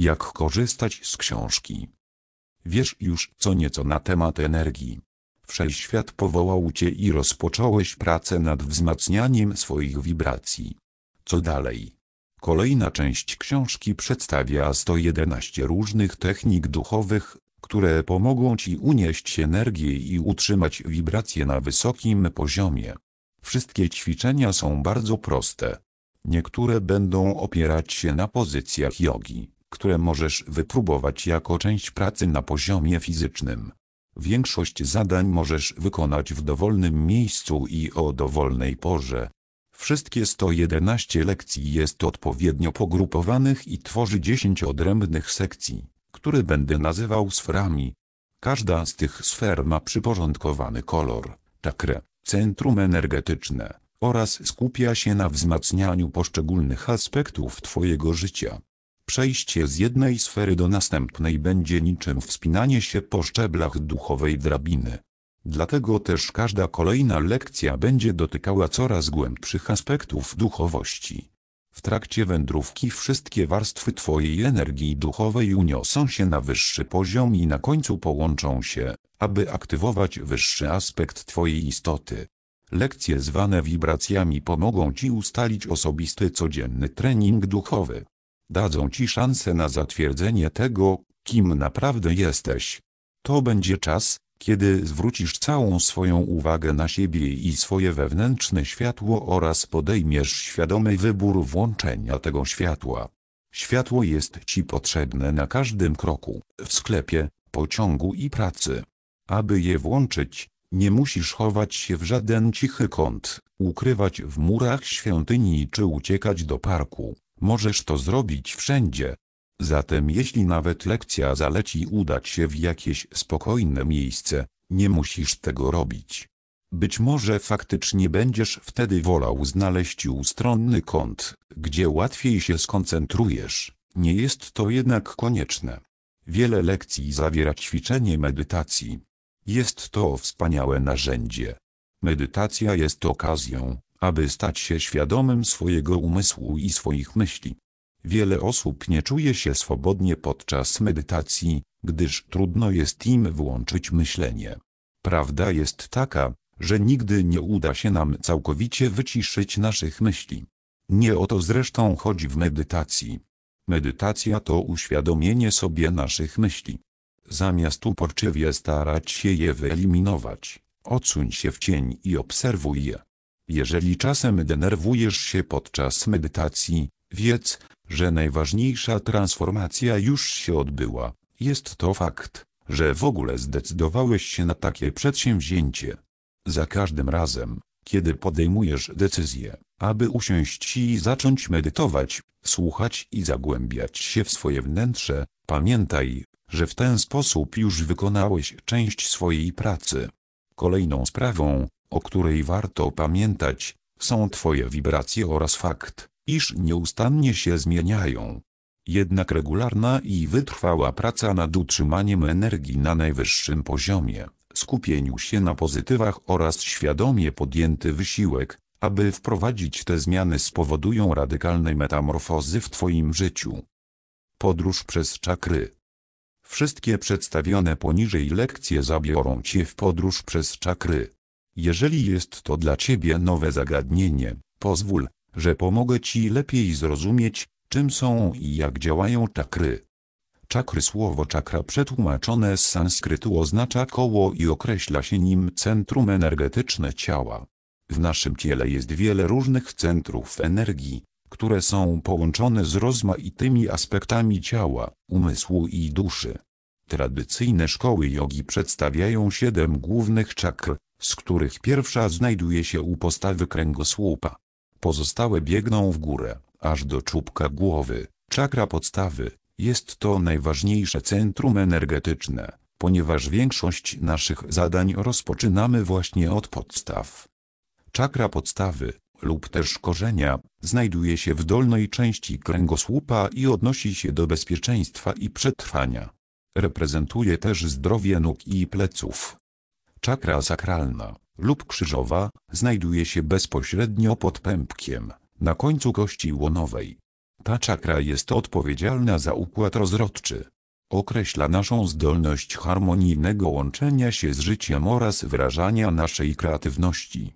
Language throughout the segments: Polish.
jak korzystać z książki. Wiesz już co nieco na temat energii. Wszechświat powołał cię i rozpocząłeś pracę nad wzmacnianiem swoich wibracji. Co dalej? Kolejna część książki przedstawia 111 różnych technik duchowych, które pomogą ci unieść energię i utrzymać wibracje na wysokim poziomie. Wszystkie ćwiczenia są bardzo proste. Niektóre będą opierać się na pozycjach jogi, które możesz wypróbować jako część pracy na poziomie fizycznym. Większość zadań możesz wykonać w dowolnym miejscu i o dowolnej porze. Wszystkie 111 lekcji jest odpowiednio pogrupowanych i tworzy 10 odrębnych sekcji, które będę nazywał sferami. Każda z tych sfer ma przyporządkowany kolor, czakrę, centrum energetyczne oraz skupia się na wzmacnianiu poszczególnych aspektów Twojego życia. Przejście z jednej sfery do następnej będzie niczym wspinanie się po szczeblach duchowej drabiny. Dlatego też każda kolejna lekcja będzie dotykała coraz głębszych aspektów duchowości. W trakcie wędrówki wszystkie warstwy Twojej energii duchowej uniosą się na wyższy poziom i na końcu połączą się, aby aktywować wyższy aspekt Twojej istoty. Lekcje zwane wibracjami pomogą Ci ustalić osobisty codzienny trening duchowy. Dadzą Ci szansę na zatwierdzenie tego, kim naprawdę jesteś. To będzie czas, kiedy zwrócisz całą swoją uwagę na siebie i swoje wewnętrzne światło oraz podejmiesz świadomy wybór włączenia tego światła. Światło jest Ci potrzebne na każdym kroku, w sklepie, pociągu i pracy. Aby je włączyć, nie musisz chować się w żaden cichy kąt, ukrywać w murach świątyni czy uciekać do parku. Możesz to zrobić wszędzie. Zatem jeśli nawet lekcja zaleci udać się w jakieś spokojne miejsce, nie musisz tego robić. Być może faktycznie będziesz wtedy wolał znaleźć ustronny kąt, gdzie łatwiej się skoncentrujesz. Nie jest to jednak konieczne. Wiele lekcji zawiera ćwiczenie medytacji. Jest to wspaniałe narzędzie. Medytacja jest okazją, aby stać się świadomym swojego umysłu i swoich myśli. Wiele osób nie czuje się swobodnie podczas medytacji, gdyż trudno jest im włączyć myślenie. Prawda jest taka, że nigdy nie uda się nam całkowicie wyciszyć naszych myśli. Nie o to zresztą chodzi w medytacji. Medytacja to uświadomienie sobie naszych myśli. Zamiast uporczywie starać się je wyeliminować, odsuń się w cień i obserwuj je. Jeżeli czasem denerwujesz się podczas medytacji, wiedz, że najważniejsza transformacja już się odbyła. Jest to fakt, że w ogóle zdecydowałeś się na takie przedsięwzięcie. Za każdym razem, kiedy podejmujesz decyzję, aby usiąść i zacząć medytować, słuchać i zagłębiać się w swoje wnętrze, pamiętaj, że w ten sposób już wykonałeś część swojej pracy. Kolejną sprawą, o której warto pamiętać, są Twoje wibracje oraz fakt, iż nieustannie się zmieniają. Jednak regularna i wytrwała praca nad utrzymaniem energii na najwyższym poziomie, skupieniu się na pozytywach oraz świadomie podjęty wysiłek, aby wprowadzić te zmiany spowodują radykalne metamorfozy w Twoim życiu. Podróż przez czakry Wszystkie przedstawione poniżej lekcje zabiorą Cię w podróż przez czakry. Jeżeli jest to dla Ciebie nowe zagadnienie, pozwól, że pomogę Ci lepiej zrozumieć, czym są i jak działają czakry. Czakry słowo czakra przetłumaczone z sanskrytu oznacza koło i określa się nim centrum energetyczne ciała. W naszym ciele jest wiele różnych centrów energii, które są połączone z rozmaitymi aspektami ciała, umysłu i duszy. Tradycyjne szkoły jogi przedstawiają siedem głównych czakr, z których pierwsza znajduje się u postawy kręgosłupa. Pozostałe biegną w górę, aż do czubka głowy. Czakra podstawy jest to najważniejsze centrum energetyczne, ponieważ większość naszych zadań rozpoczynamy właśnie od podstaw. Czakra podstawy, lub też korzenia, znajduje się w dolnej części kręgosłupa i odnosi się do bezpieczeństwa i przetrwania. Reprezentuje też zdrowie nóg i pleców. Czakra sakralna, lub krzyżowa, znajduje się bezpośrednio pod pępkiem, na końcu kości łonowej. Ta czakra jest odpowiedzialna za układ rozrodczy. Określa naszą zdolność harmonijnego łączenia się z życiem oraz wyrażania naszej kreatywności.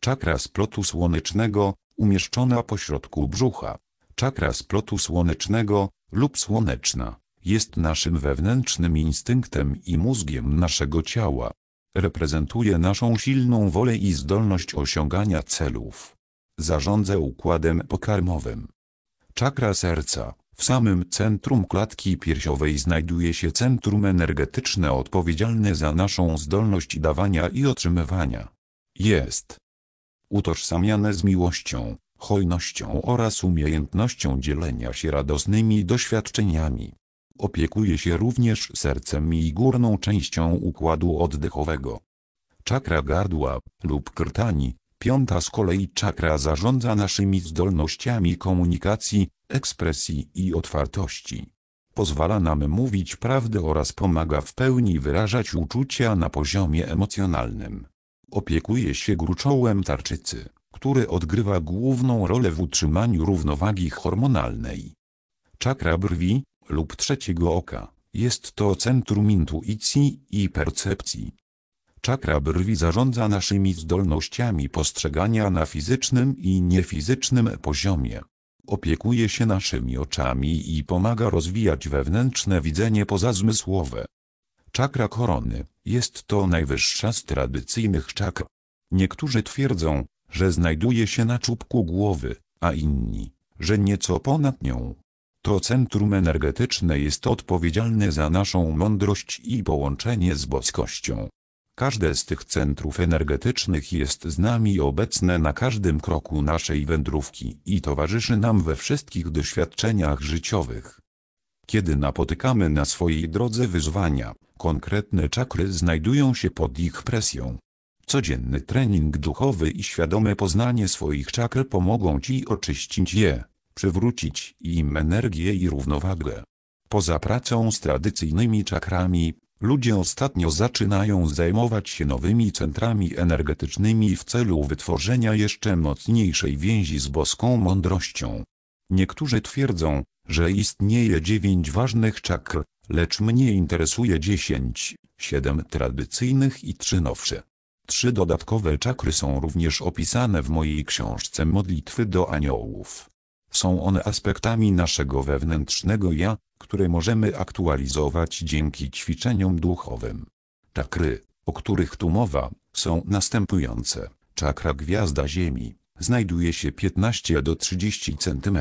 Czakra splotu słonecznego, umieszczona pośrodku brzucha. Czakra splotu słonecznego, lub słoneczna, jest naszym wewnętrznym instynktem i mózgiem naszego ciała. Reprezentuje naszą silną wolę i zdolność osiągania celów. Zarządza układem pokarmowym. Czakra serca. W samym centrum klatki piersiowej znajduje się centrum energetyczne odpowiedzialne za naszą zdolność dawania i otrzymywania. Jest utożsamiane z miłością, hojnością oraz umiejętnością dzielenia się radosnymi doświadczeniami. Opiekuje się również sercem i górną częścią układu oddechowego. Czakra gardła lub krtani, piąta z kolei czakra zarządza naszymi zdolnościami komunikacji, ekspresji i otwartości. Pozwala nam mówić prawdę oraz pomaga w pełni wyrażać uczucia na poziomie emocjonalnym. Opiekuje się gruczołem tarczycy, który odgrywa główną rolę w utrzymaniu równowagi hormonalnej. Czakra brwi, lub trzeciego oka, jest to centrum intuicji i percepcji. Czakra brwi zarządza naszymi zdolnościami postrzegania na fizycznym i niefizycznym poziomie. Opiekuje się naszymi oczami i pomaga rozwijać wewnętrzne widzenie pozazmysłowe. Czakra korony jest to najwyższa z tradycyjnych czakr. Niektórzy twierdzą, że znajduje się na czubku głowy, a inni, że nieco ponad nią. To centrum energetyczne jest odpowiedzialne za naszą mądrość i połączenie z boskością. Każde z tych centrów energetycznych jest z nami obecne na każdym kroku naszej wędrówki i towarzyszy nam we wszystkich doświadczeniach życiowych. Kiedy napotykamy na swojej drodze wyzwania, konkretne czakry znajdują się pod ich presją. Codzienny trening duchowy i świadome poznanie swoich czakr pomogą Ci oczyścić je, przywrócić im energię i równowagę. Poza pracą z tradycyjnymi czakrami, ludzie ostatnio zaczynają zajmować się nowymi centrami energetycznymi w celu wytworzenia jeszcze mocniejszej więzi z boską mądrością. Niektórzy twierdzą, że istnieje dziewięć ważnych czakr, lecz mnie interesuje dziesięć, siedem tradycyjnych i trzy nowsze. Trzy dodatkowe czakry są również opisane w mojej książce Modlitwy do Aniołów. Są one aspektami naszego wewnętrznego ja, które możemy aktualizować dzięki ćwiczeniom duchowym. Czakry, o których tu mowa, są następujące. Czakra gwiazda Ziemi znajduje się 15 do 30 cm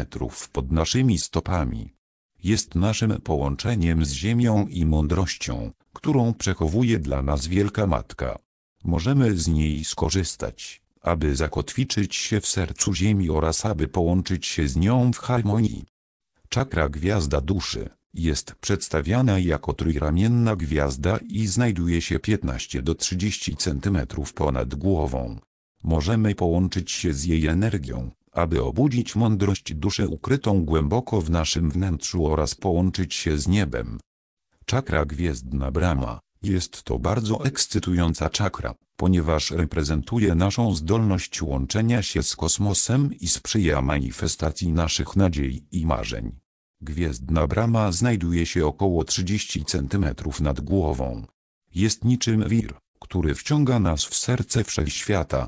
pod naszymi stopami. Jest naszym połączeniem z Ziemią i mądrością, którą przechowuje dla nas Wielka Matka. Możemy z niej skorzystać, aby zakotwiczyć się w sercu Ziemi oraz aby połączyć się z nią w harmonii. Czakra gwiazda duszy jest przedstawiana jako trójramienna gwiazda i znajduje się 15 do 30 cm ponad głową. Możemy połączyć się z jej energią, aby obudzić mądrość duszy ukrytą głęboko w naszym wnętrzu oraz połączyć się z niebem. Czakra gwiezdna brama jest to bardzo ekscytująca czakra, ponieważ reprezentuje naszą zdolność łączenia się z kosmosem i sprzyja manifestacji naszych nadziei i marzeń. Gwiezdna brama znajduje się około 30 cm nad głową. Jest niczym wir, który wciąga nas w serce wszechświata.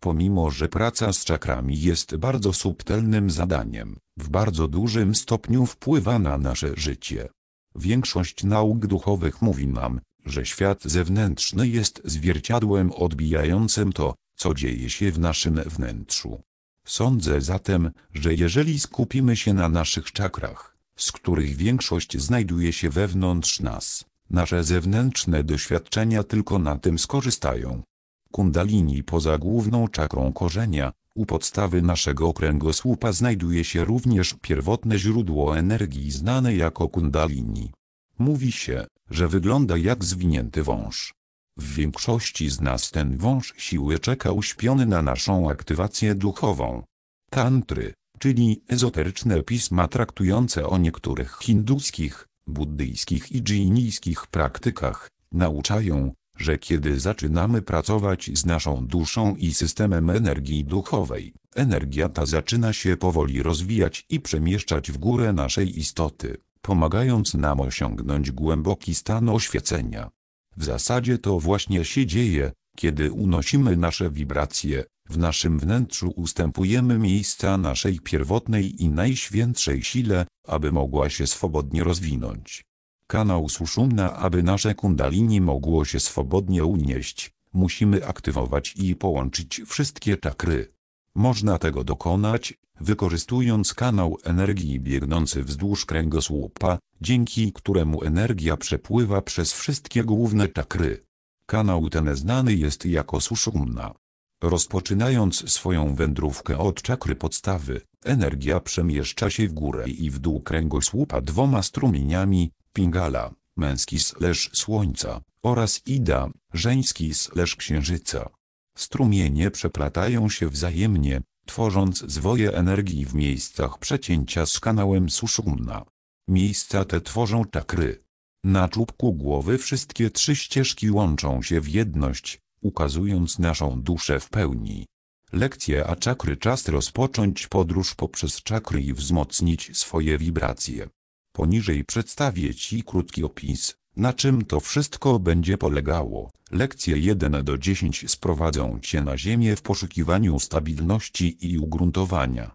Pomimo, że praca z czakrami jest bardzo subtelnym zadaniem, w bardzo dużym stopniu wpływa na nasze życie. Większość nauk duchowych mówi nam, że świat zewnętrzny jest zwierciadłem odbijającym to, co dzieje się w naszym wnętrzu. Sądzę zatem, że jeżeli skupimy się na naszych czakrach, z których większość znajduje się wewnątrz nas, nasze zewnętrzne doświadczenia tylko na tym skorzystają. Kundalini poza główną czakrą korzenia, u podstawy naszego kręgosłupa znajduje się również pierwotne źródło energii znane jako kundalini. Mówi się, że wygląda jak zwinięty wąż. W większości z nas ten wąż siły czeka uśpiony na naszą aktywację duchową. Tantry, czyli ezoteryczne pisma traktujące o niektórych hinduskich, buddyjskich i dżinijskich praktykach, nauczają, że kiedy zaczynamy pracować z naszą duszą i systemem energii duchowej, energia ta zaczyna się powoli rozwijać i przemieszczać w górę naszej istoty, pomagając nam osiągnąć głęboki stan oświecenia. W zasadzie to właśnie się dzieje, kiedy unosimy nasze wibracje, w naszym wnętrzu ustępujemy miejsca naszej pierwotnej i najświętszej sile, aby mogła się swobodnie rozwinąć. Kanał Suszumna aby nasze kundalini mogło się swobodnie unieść, musimy aktywować i połączyć wszystkie czakry. Można tego dokonać, wykorzystując kanał energii biegnący wzdłuż kręgosłupa, dzięki któremu energia przepływa przez wszystkie główne czakry. Kanał ten znany jest jako Suszumna. Rozpoczynając swoją wędrówkę od czakry podstawy, energia przemieszcza się w górę i w dół kręgosłupa dwoma strumieniami, Pingala, męski slash słońca, oraz Ida, żeński slash księżyca. Strumienie przeplatają się wzajemnie, tworząc zwoje energii w miejscach przecięcia z kanałem Suszumna. Miejsca te tworzą czakry. Na czubku głowy wszystkie trzy ścieżki łączą się w jedność, ukazując naszą duszę w pełni. Lekcje a czakry czas rozpocząć podróż poprzez czakry i wzmocnić swoje wibracje. Poniżej przedstawię Ci krótki opis, na czym to wszystko będzie polegało. Lekcje 1 do 10 sprowadzą Cię na ziemię w poszukiwaniu stabilności i ugruntowania.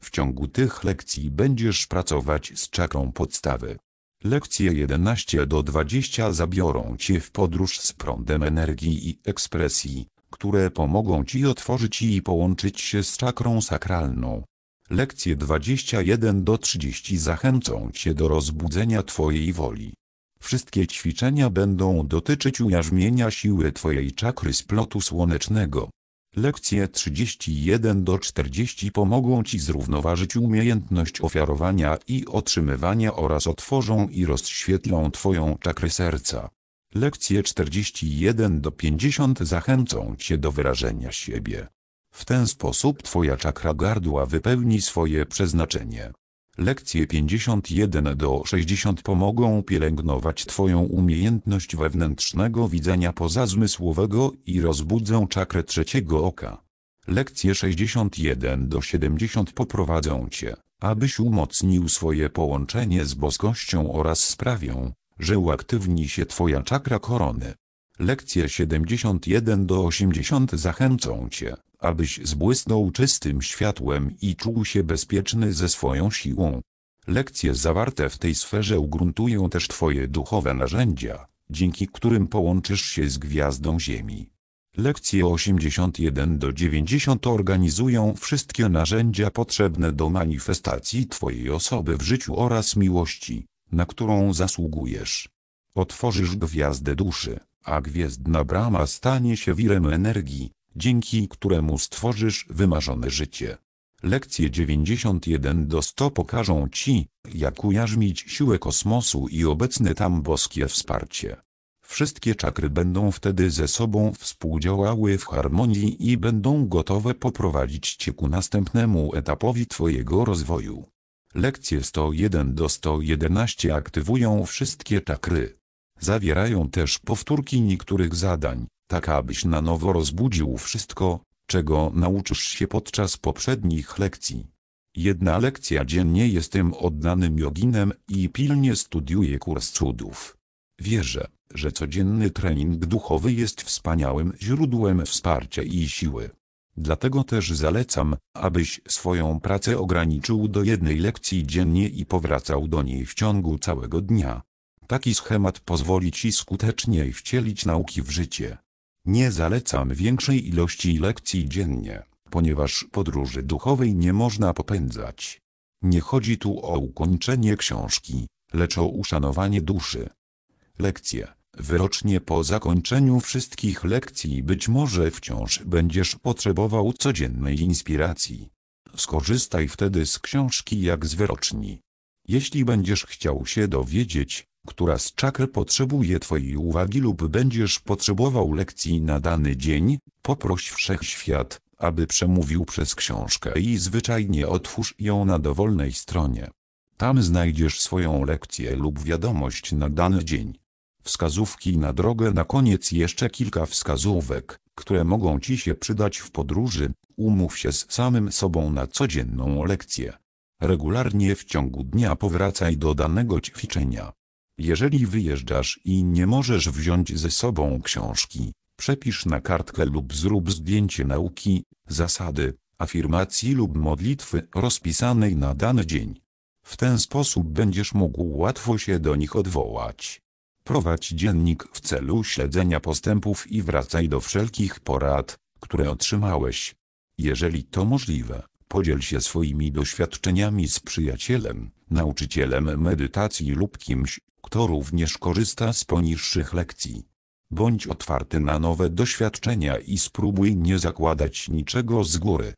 W ciągu tych lekcji będziesz pracować z czakrą podstawy. Lekcje 11 do 20 zabiorą Cię w podróż z prądem energii i ekspresji, które pomogą Ci otworzyć i połączyć się z czakrą sakralną. Lekcje 21 do 30 zachęcą Cię do rozbudzenia Twojej woli. Wszystkie ćwiczenia będą dotyczyć ujarzmienia siły Twojej czakry splotu słonecznego. Lekcje 31 do 40 pomogą Ci zrównoważyć umiejętność ofiarowania i otrzymywania oraz otworzą i rozświetlą Twoją czakrę serca. Lekcje 41 do 50 zachęcą Cię do wyrażenia siebie. W ten sposób Twoja czakra gardła wypełni swoje przeznaczenie. Lekcje 51 do 60 pomogą pielęgnować Twoją umiejętność wewnętrznego widzenia pozazmysłowego i rozbudzą czakrę trzeciego oka. Lekcje 61 do 70 poprowadzą Cię, abyś umocnił swoje połączenie z boskością oraz sprawią, że uaktywni się Twoja czakra korony. Lekcje 71 do 80 zachęcą Cię, abyś zbłysnął czystym światłem i czuł się bezpieczny ze swoją siłą. Lekcje zawarte w tej sferze ugruntują też Twoje duchowe narzędzia, dzięki którym połączysz się z gwiazdą Ziemi. Lekcje 81 do 90 organizują wszystkie narzędzia potrzebne do manifestacji Twojej osoby w życiu oraz miłości, na którą zasługujesz. Otworzysz gwiazdę duszy, a gwiezdna brama stanie się wirem energii, dzięki któremu stworzysz wymarzone życie. Lekcje 91 do 100 pokażą Ci, jak ujarzmić siłę kosmosu i obecne tam boskie wsparcie. Wszystkie czakry będą wtedy ze sobą współdziałały w harmonii i będą gotowe poprowadzić Cię ku następnemu etapowi Twojego rozwoju. Lekcje 101 do 111 aktywują wszystkie czakry. Zawierają też powtórki niektórych zadań, tak abyś na nowo rozbudził wszystko, czego nauczysz się podczas poprzednich lekcji. Jedna lekcja dziennie jestem oddanym joginem i pilnie studiuję kurs cudów. Wierzę, że codzienny trening duchowy jest wspaniałym źródłem wsparcia i siły. Dlatego też zalecam, abyś swoją pracę ograniczył do jednej lekcji dziennie i powracał do niej w ciągu całego dnia. Taki schemat pozwoli Ci skuteczniej wcielić nauki w życie. Nie zalecam większej ilości lekcji dziennie, ponieważ podróży duchowej nie można popędzać. Nie chodzi tu o ukończenie książki, lecz o uszanowanie duszy. Lekcje. Wyrocznie po zakończeniu wszystkich lekcji być może wciąż będziesz potrzebował codziennej inspiracji. Skorzystaj wtedy z książki jak z wyroczni. Jeśli będziesz chciał się dowiedzieć, która z czakr potrzebuje Twojej uwagi lub będziesz potrzebował lekcji na dany dzień, poproś Wszechświat, aby przemówił przez książkę i zwyczajnie otwórz ją na dowolnej stronie. Tam znajdziesz swoją lekcję lub wiadomość na dany dzień. Wskazówki na drogę na koniec jeszcze kilka wskazówek, które mogą Ci się przydać w podróży. Umów się z samym sobą na codzienną lekcję. Regularnie w ciągu dnia powracaj do danego ćwiczenia. Jeżeli wyjeżdżasz i nie możesz wziąć ze sobą książki, przepisz na kartkę lub zrób zdjęcie nauki, zasady, afirmacji lub modlitwy rozpisanej na dany dzień. W ten sposób będziesz mógł łatwo się do nich odwołać. Prowadź dziennik w celu śledzenia postępów i wracaj do wszelkich porad, które otrzymałeś. Jeżeli to możliwe, podziel się swoimi doświadczeniami z przyjacielem, nauczycielem medytacji lub kimś, kto również korzysta z poniższych lekcji. Bądź otwarty na nowe doświadczenia i spróbuj nie zakładać niczego z góry.